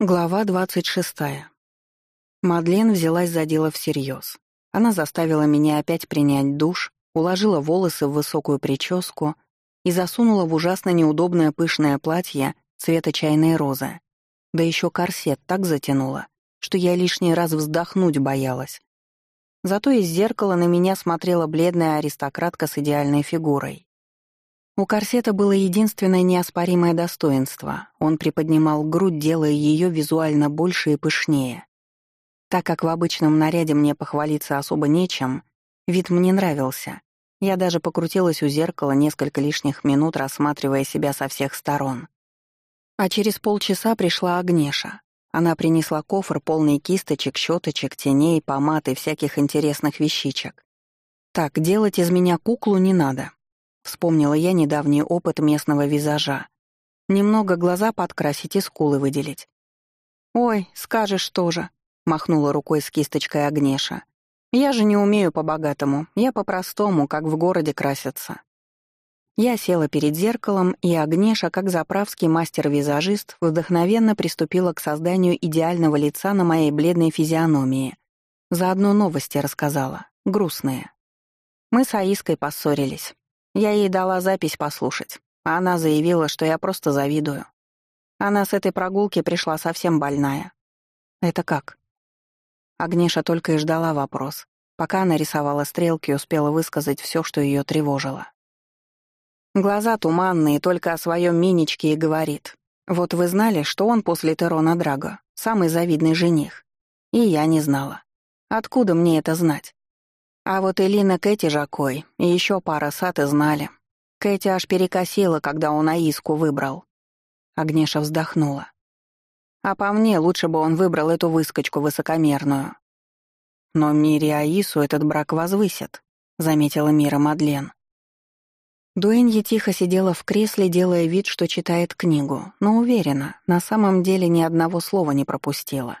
Глава двадцать шестая. Мадлен взялась за дело всерьез. Она заставила меня опять принять душ, уложила волосы в высокую прическу и засунула в ужасно неудобное пышное платье цвета чайной розы. Да еще корсет так затянула, что я лишний раз вздохнуть боялась. Зато из зеркала на меня смотрела бледная аристократка с идеальной фигурой. У корсета было единственное неоспоримое достоинство. Он приподнимал грудь, делая ее визуально больше и пышнее. Так как в обычном наряде мне похвалиться особо нечем, вид мне нравился. Я даже покрутилась у зеркала несколько лишних минут, рассматривая себя со всех сторон. А через полчаса пришла Агнеша. Она принесла кофр, полный кисточек, щеточек, теней, помад и всяких интересных вещичек. Так, делать из меня куклу не надо. Вспомнила я недавний опыт местного визажа. Немного глаза подкрасить и скулы выделить. «Ой, скажешь тоже», — махнула рукой с кисточкой Агнеша. «Я же не умею по-богатому, я по-простому, как в городе красятся». Я села перед зеркалом, и Агнеша, как заправский мастер-визажист, вдохновенно приступила к созданию идеального лица на моей бледной физиономии. Заодно новости рассказала, грустные. Мы с Аиской поссорились. Я ей дала запись послушать, а она заявила, что я просто завидую. Она с этой прогулки пришла совсем больная. Это как? Агнеша только и ждала вопрос. Пока она рисовала стрелки, успела высказать все, что ее тревожило. Глаза туманные, только о своем Миничке и говорит. Вот вы знали, что он после Терона Драго, самый завидный жених. И я не знала. Откуда мне это знать? А вот Элина Кэти Жакой и еще пара саты знали. Кэти аж перекосила, когда он Аиску выбрал. Агнеша вздохнула. А по мне, лучше бы он выбрал эту выскочку высокомерную. Но Мире Аису этот брак возвысит, заметила Мира Мадлен. Дуэнья тихо сидела в кресле, делая вид, что читает книгу, но уверена, на самом деле ни одного слова не пропустила.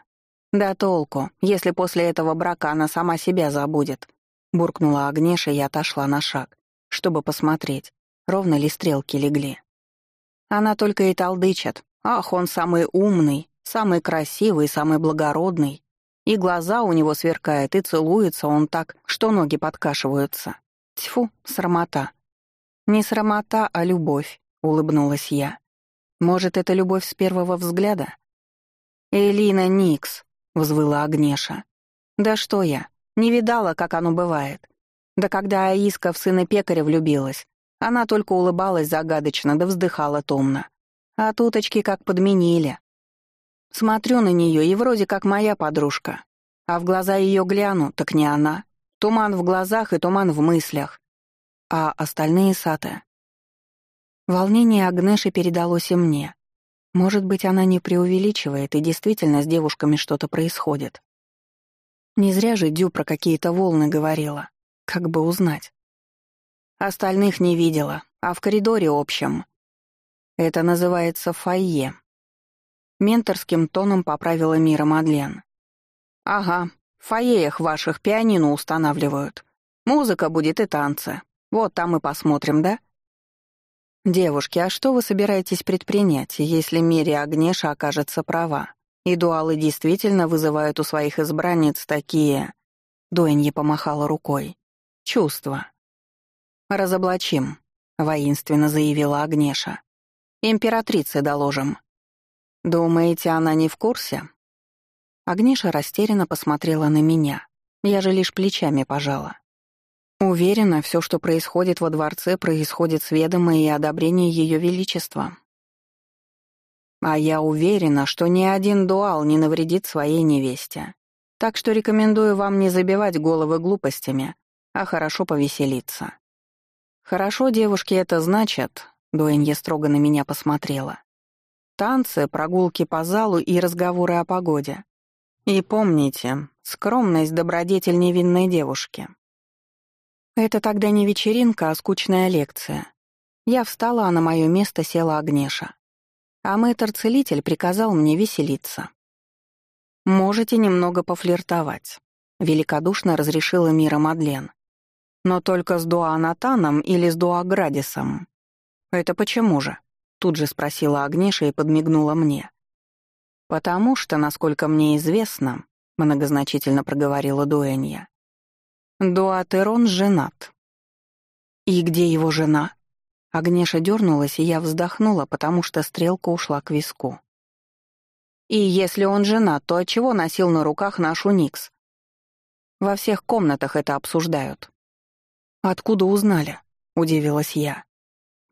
Да толку, если после этого брака она сама себя забудет, Буркнула Агнеша и отошла на шаг, чтобы посмотреть, ровно ли стрелки легли. Она только и толдычит. Ах, он самый умный, самый красивый, самый благородный. И глаза у него сверкают, и целуется он так, что ноги подкашиваются. Тьфу, срамота. Не срамота, а любовь, улыбнулась я. Может, это любовь с первого взгляда? Элина Никс, взвыла Агнеша. Да что я? Не видала, как оно бывает. Да когда Аиска в сына пекаря влюбилась, она только улыбалась загадочно да вздыхала томно. А туточки как подменили. Смотрю на нее и вроде как моя подружка. А в глаза ее гляну, так не она. Туман в глазах и туман в мыслях. А остальные саты. Волнение Агнеши передалось и мне. Может быть, она не преувеличивает, и действительно с девушками что-то происходит. Не зря же Дю про какие-то волны говорила. Как бы узнать. Остальных не видела, а в коридоре общем. Это называется фойе. Менторским тоном поправила Мира Мадлен. «Ага, в фойеях ваших пианино устанавливают. Музыка будет и танцы. Вот там и посмотрим, да?» «Девушки, а что вы собираетесь предпринять, если Мири Агнеша окажется права?» И дуалы действительно вызывают у своих избранниц такие... Дуэнье помахала рукой. Чувства. «Разоблачим», — воинственно заявила Агнеша. «Императрице доложим». «Думаете, она не в курсе?» Агнеша растерянно посмотрела на меня. Я же лишь плечами пожала. Уверена, все, что происходит во дворце, происходит с ведома и одобрения Ее Величества. А я уверена, что ни один дуал не навредит своей невесте. Так что рекомендую вам не забивать головы глупостями, а хорошо повеселиться. Хорошо, девушки, это значит, Дуэнье строго на меня посмотрела. Танцы, прогулки по залу и разговоры о погоде. И помните, скромность — добродетель невинной девушки. Это тогда не вечеринка, а скучная лекция. Я встала, а на мое место села Агнеша а мэтр-целитель приказал мне веселиться. «Можете немного пофлиртовать», — великодушно разрешила Мира Мадлен. «Но только с Дуанатаном или с Дуаградисом». «Это почему же?» — тут же спросила Агнеша и подмигнула мне. «Потому что, насколько мне известно, — многозначительно проговорила Дуэнья, — Дуатерон женат». «И где его жена?» Агнеша дернулась, и я вздохнула, потому что стрелка ушла к виску. «И если он женат, то отчего носил на руках нашу Никс?» «Во всех комнатах это обсуждают». «Откуда узнали?» — удивилась я.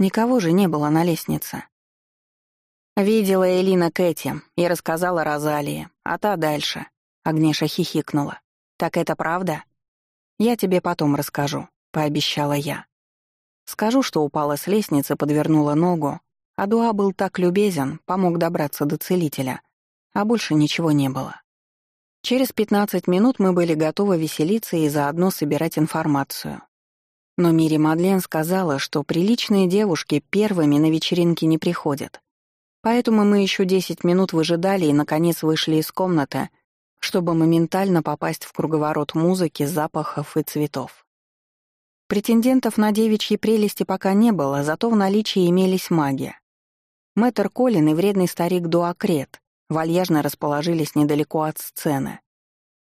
«Никого же не было на лестнице». Видела Элина Кэти и рассказала Розалии, а та дальше. Агнеша хихикнула. «Так это правда?» «Я тебе потом расскажу», — пообещала я. Скажу, что упала с лестницы, подвернула ногу, а Дуа был так любезен, помог добраться до целителя, а больше ничего не было. Через 15 минут мы были готовы веселиться и заодно собирать информацию. Но Мири Мадлен сказала, что приличные девушки первыми на вечеринке не приходят. Поэтому мы еще 10 минут выжидали и, наконец, вышли из комнаты — чтобы моментально попасть в круговорот музыки, запахов и цветов. Претендентов на девичьи прелести пока не было, зато в наличии имелись маги. Мэтр Колин и вредный старик Дуакрет вальяжно расположились недалеко от сцены.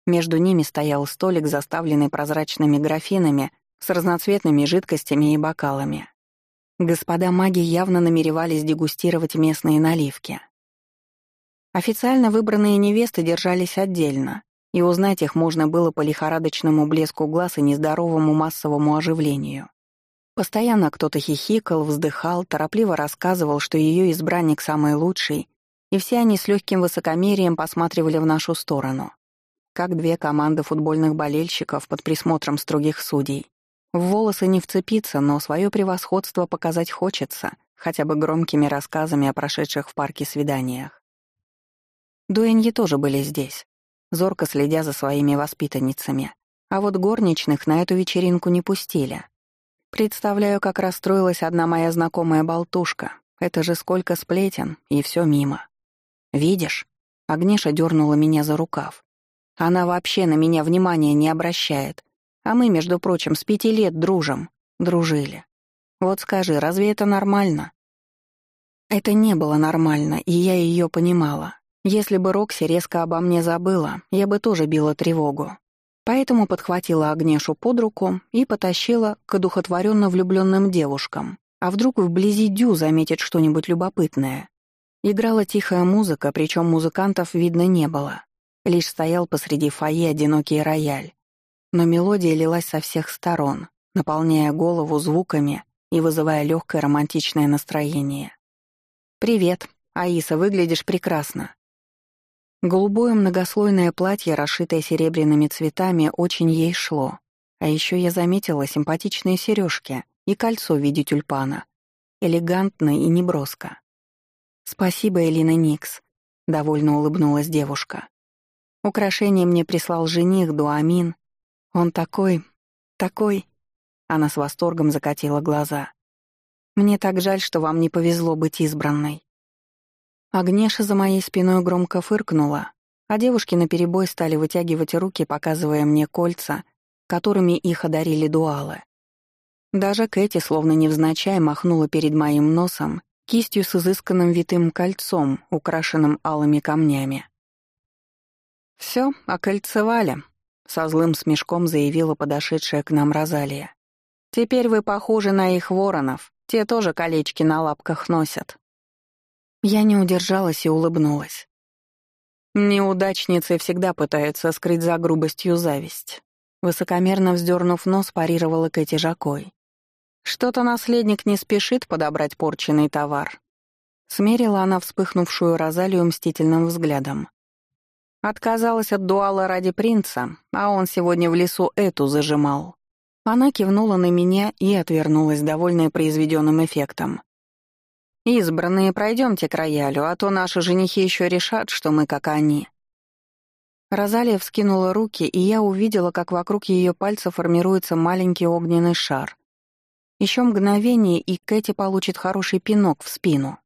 Между ними стоял столик, заставленный прозрачными графинами с разноцветными жидкостями и бокалами. Господа маги явно намеревались дегустировать местные наливки. Официально выбранные невесты держались отдельно, и узнать их можно было по лихорадочному блеску глаз и нездоровому массовому оживлению. Постоянно кто-то хихикал, вздыхал, торопливо рассказывал, что ее избранник самый лучший, и все они с легким высокомерием посматривали в нашу сторону. Как две команды футбольных болельщиков под присмотром строгих судей. В волосы не вцепиться, но свое превосходство показать хочется, хотя бы громкими рассказами о прошедших в парке свиданиях. Дуэньи тоже были здесь, зорко следя за своими воспитанницами. А вот горничных на эту вечеринку не пустили. Представляю, как расстроилась одна моя знакомая болтушка. Это же сколько сплетен, и все мимо. «Видишь?» — Агниша дернула меня за рукав. «Она вообще на меня внимания не обращает. А мы, между прочим, с пяти лет дружим. Дружили. Вот скажи, разве это нормально?» Это не было нормально, и я ее понимала. Если бы Рокси резко обо мне забыла, я бы тоже била тревогу. Поэтому подхватила Агнешу под руку и потащила к одухотворенно влюбленным девушкам. А вдруг вблизи Дю заметит что-нибудь любопытное? Играла тихая музыка, причем музыкантов видно не было. Лишь стоял посреди фойе одинокий рояль. Но мелодия лилась со всех сторон, наполняя голову звуками и вызывая легкое романтичное настроение. «Привет, Аиса, выглядишь прекрасно», Голубое многослойное платье, расшитое серебряными цветами, очень ей шло. А еще я заметила симпатичные сережки и кольцо в виде тюльпана. Элегантно и неброско. «Спасибо, Элина Никс», — довольно улыбнулась девушка. «Украшение мне прислал жених Дуамин. Он такой... такой...» Она с восторгом закатила глаза. «Мне так жаль, что вам не повезло быть избранной. Агнеша за моей спиной громко фыркнула, а девушки наперебой стали вытягивать руки, показывая мне кольца, которыми их одарили дуалы. Даже Кэти, словно невзначай, махнула перед моим носом кистью с изысканным витым кольцом, украшенным алыми камнями. «Всё, окольцевали», — со злым смешком заявила подошедшая к нам Розалия. «Теперь вы похожи на их воронов, те тоже колечки на лапках носят». Я не удержалась и улыбнулась. Неудачницы всегда пытаются скрыть за грубостью зависть. Высокомерно вздернув нос, парировала Кэти Жакой. «Что-то наследник не спешит подобрать порченный товар». Смерила она вспыхнувшую Розалию мстительным взглядом. Отказалась от дуала ради принца, а он сегодня в лесу эту зажимал. Она кивнула на меня и отвернулась, довольная произведенным эффектом. «Избранные, пройдемте к роялю, а то наши женихи еще решат, что мы как они». Розалия вскинула руки, и я увидела, как вокруг ее пальца формируется маленький огненный шар. Еще мгновение, и Кэти получит хороший пинок в спину.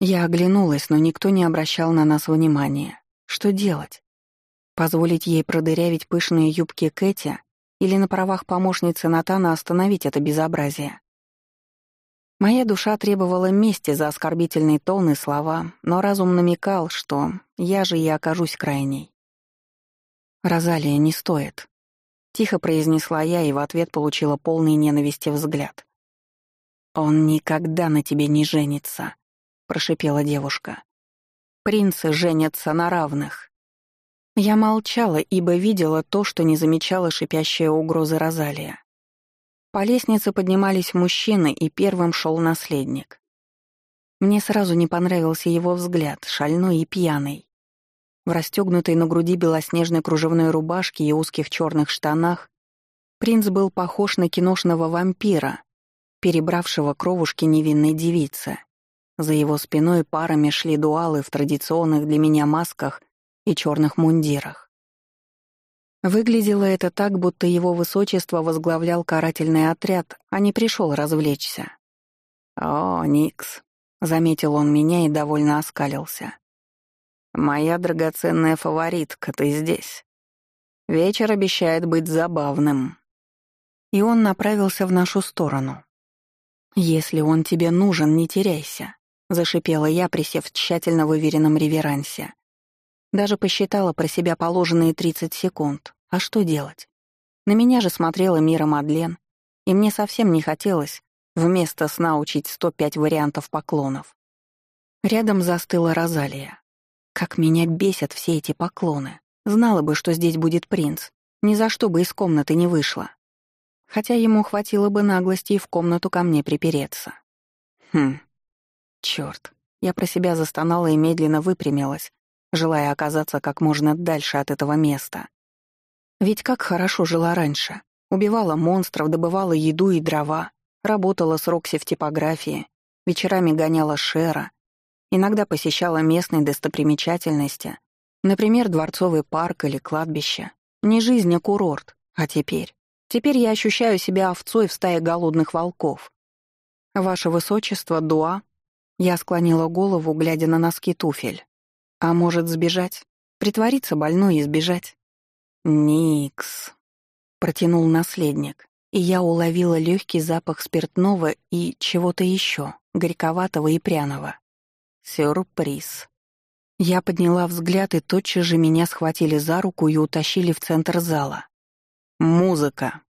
Я оглянулась, но никто не обращал на нас внимания. Что делать? Позволить ей продырявить пышные юбки Кэти или на правах помощницы Натана остановить это безобразие? Моя душа требовала мести за оскорбительный тон и слова, но разум намекал, что я же и окажусь крайней. «Розалия, не стоит», — тихо произнесла я и в ответ получила полный ненависти взгляд. «Он никогда на тебе не женится», — прошипела девушка. «Принцы женятся на равных». Я молчала, ибо видела то, что не замечала шипящая угрозы Розалия. По лестнице поднимались мужчины, и первым шел наследник. Мне сразу не понравился его взгляд, шальной и пьяный. В расстегнутой на груди белоснежной кружевной рубашке и узких черных штанах принц был похож на киношного вампира, перебравшего кровушки невинной девицы. За его спиной парами шли дуалы в традиционных для меня масках и черных мундирах. Выглядело это так, будто его высочество возглавлял карательный отряд, а не пришел развлечься. «О, Никс», — заметил он меня и довольно оскалился. «Моя драгоценная фаворитка, ты здесь. Вечер обещает быть забавным». И он направился в нашу сторону. «Если он тебе нужен, не теряйся», — зашипела я, присев в тщательно выверенном реверансе. Даже посчитала про себя положенные 30 секунд. А что делать? На меня же смотрела Мира Мадлен, и мне совсем не хотелось вместо сна учить 105 вариантов поклонов. Рядом застыла Розалия. Как меня бесят все эти поклоны. Знала бы, что здесь будет принц. Ни за что бы из комнаты не вышла. Хотя ему хватило бы наглости и в комнату ко мне припереться. Хм. Чёрт. Я про себя застонала и медленно выпрямилась, желая оказаться как можно дальше от этого места. Ведь как хорошо жила раньше. Убивала монстров, добывала еду и дрова, работала с Рокси в типографии, вечерами гоняла Шера, иногда посещала местные достопримечательности, например, Дворцовый парк или кладбище. Не жизнь, а курорт. А теперь? Теперь я ощущаю себя овцой в стае голодных волков. «Ваше высочество, Дуа?» Я склонила голову, глядя на носки туфель. А может, сбежать? Притвориться больной и сбежать? «Никс», — протянул наследник, и я уловила легкий запах спиртного и чего-то еще, горьковатого и пряного. Сюрприз. Я подняла взгляд, и тотчас же меня схватили за руку и утащили в центр зала. Музыка.